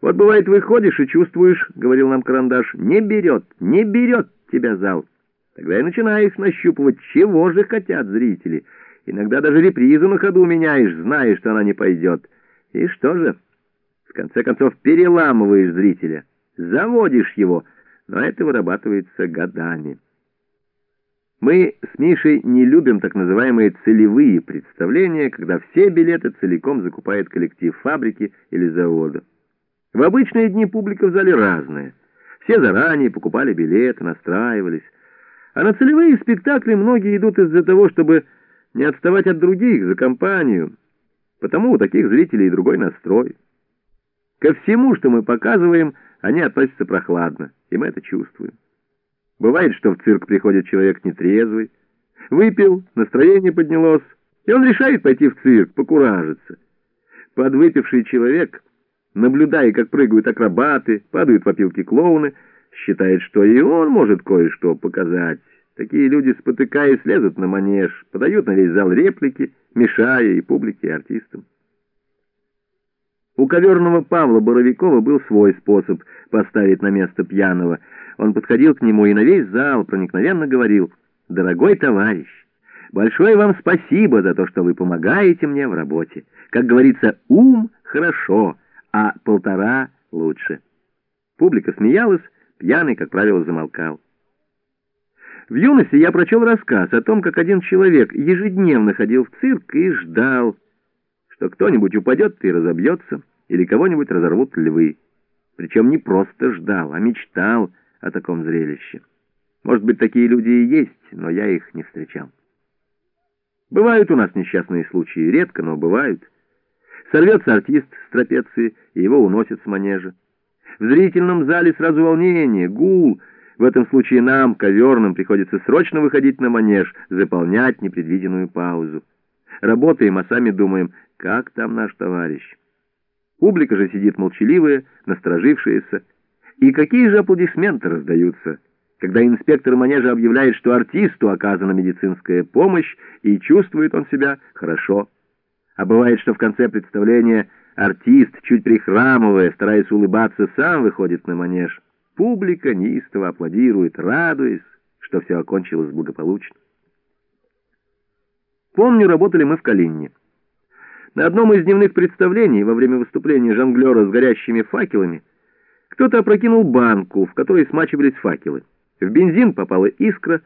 Вот бывает, выходишь и чувствуешь, — говорил нам карандаш, — не берет, не берет тебя зал. Тогда и начинаешь нащупывать, чего же хотят зрители. Иногда даже репризу на ходу меняешь, знаешь, что она не пойдет. И что же? В конце концов, переламываешь зрителя, заводишь его, но это вырабатывается годами. Мы с Мишей не любим так называемые целевые представления, когда все билеты целиком закупает коллектив фабрики или завода. В обычные дни публика в зале разная. Все заранее покупали билеты, настраивались. А на целевые спектакли многие идут из-за того, чтобы не отставать от других за компанию. Потому у таких зрителей другой настрой. Ко всему, что мы показываем, они относятся прохладно, и мы это чувствуем. Бывает, что в цирк приходит человек нетрезвый, выпил, настроение поднялось, и он решает пойти в цирк, покуражиться. Подвыпивший человек, наблюдая, как прыгают акробаты, падают в опилки клоуны, считает, что и он может кое-что показать. Такие люди, спотыкаясь, лезут на манеж, подают на весь зал реплики, мешая и публике, и артистам. У коверного Павла Боровикова был свой способ поставить на место пьяного. Он подходил к нему и на весь зал проникновенно говорил «Дорогой товарищ, большое вам спасибо за то, что вы помогаете мне в работе. Как говорится, ум хорошо, а полтора лучше». Публика смеялась, пьяный, как правило, замолкал. В юности я прочел рассказ о том, как один человек ежедневно ходил в цирк и ждал, что кто-нибудь упадет и разобьется, или кого-нибудь разорвут львы. Причем не просто ждал, а мечтал о таком зрелище. Может быть, такие люди и есть, но я их не встречал. Бывают у нас несчастные случаи, редко, но бывают. Сорвется артист с трапеции, и его уносят с манежа. В зрительном зале сразу волнение, гул. В этом случае нам, коверным, приходится срочно выходить на манеж, заполнять непредвиденную паузу. Работаем, а сами думаем, как там наш товарищ. Публика же сидит молчаливая, насторожившаяся. И какие же аплодисменты раздаются, когда инспектор манежа объявляет, что артисту оказана медицинская помощь, и чувствует он себя хорошо. А бывает, что в конце представления артист, чуть прихрамывая, стараясь улыбаться, сам выходит на манеж. Публика неистово аплодирует, радуясь, что все окончилось благополучно. Помню, работали мы в Калинине. На одном из дневных представлений во время выступления жонглера с горящими факелами кто-то опрокинул банку, в которой смачивались факелы. В бензин попала искра,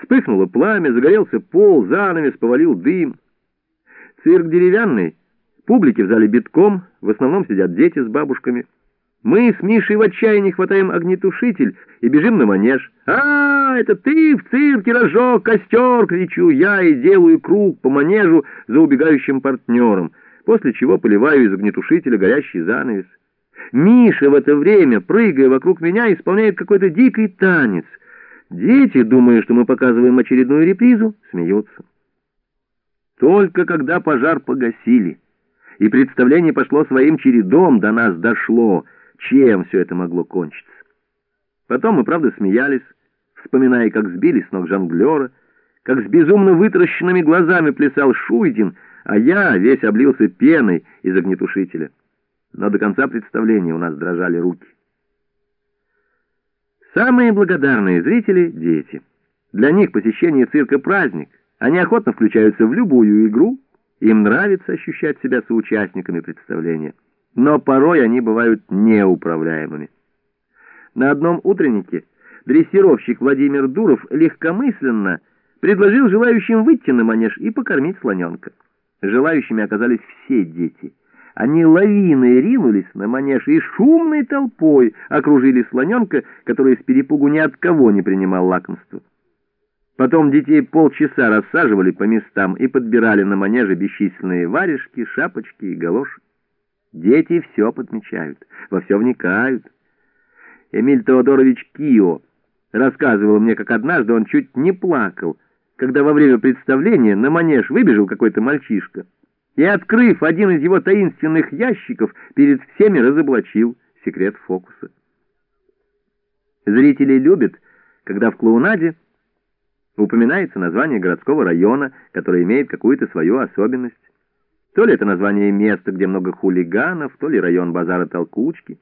вспыхнуло пламя, загорелся пол, занавес, повалил дым. Цирк деревянный, публики в зале битком, в основном сидят дети с бабушками. Мы с Мишей в отчаянии хватаем огнетушитель и бежим на манеж. «А, это ты в цирке разжег костер!» — кричу я и делаю круг по манежу за убегающим партнером, после чего поливаю из огнетушителя горящий занавес. Миша в это время, прыгая вокруг меня, исполняет какой-то дикий танец. Дети, думая, что мы показываем очередную репризу, смеются. Только когда пожар погасили, и представление пошло своим чередом, до нас дошло — чем все это могло кончиться. Потом мы, правда, смеялись, вспоминая, как сбили с ног жонглера, как с безумно вытаращенными глазами плясал Шуйдин, а я весь облился пеной из огнетушителя. Но до конца представления у нас дрожали руки. Самые благодарные зрители — дети. Для них посещение цирка — праздник. Они охотно включаются в любую игру, им нравится ощущать себя соучастниками представления но порой они бывают неуправляемыми. На одном утреннике дрессировщик Владимир Дуров легкомысленно предложил желающим выйти на манеж и покормить слоненка. Желающими оказались все дети. Они лавиной ринулись на манеж и шумной толпой окружили слоненка, который с перепугу ни от кого не принимал лакомства. Потом детей полчаса рассаживали по местам и подбирали на манеже бесчисленные варежки, шапочки и галоши. Дети все подмечают, во все вникают. Эмиль Теодорович Кио рассказывал мне, как однажды он чуть не плакал, когда во время представления на манеж выбежал какой-то мальчишка и, открыв один из его таинственных ящиков, перед всеми разоблачил секрет фокуса. Зрители любят, когда в клоунаде упоминается название городского района, который имеет какую-то свою особенность. То ли это название места, где много хулиганов, то ли район базара Толкучки.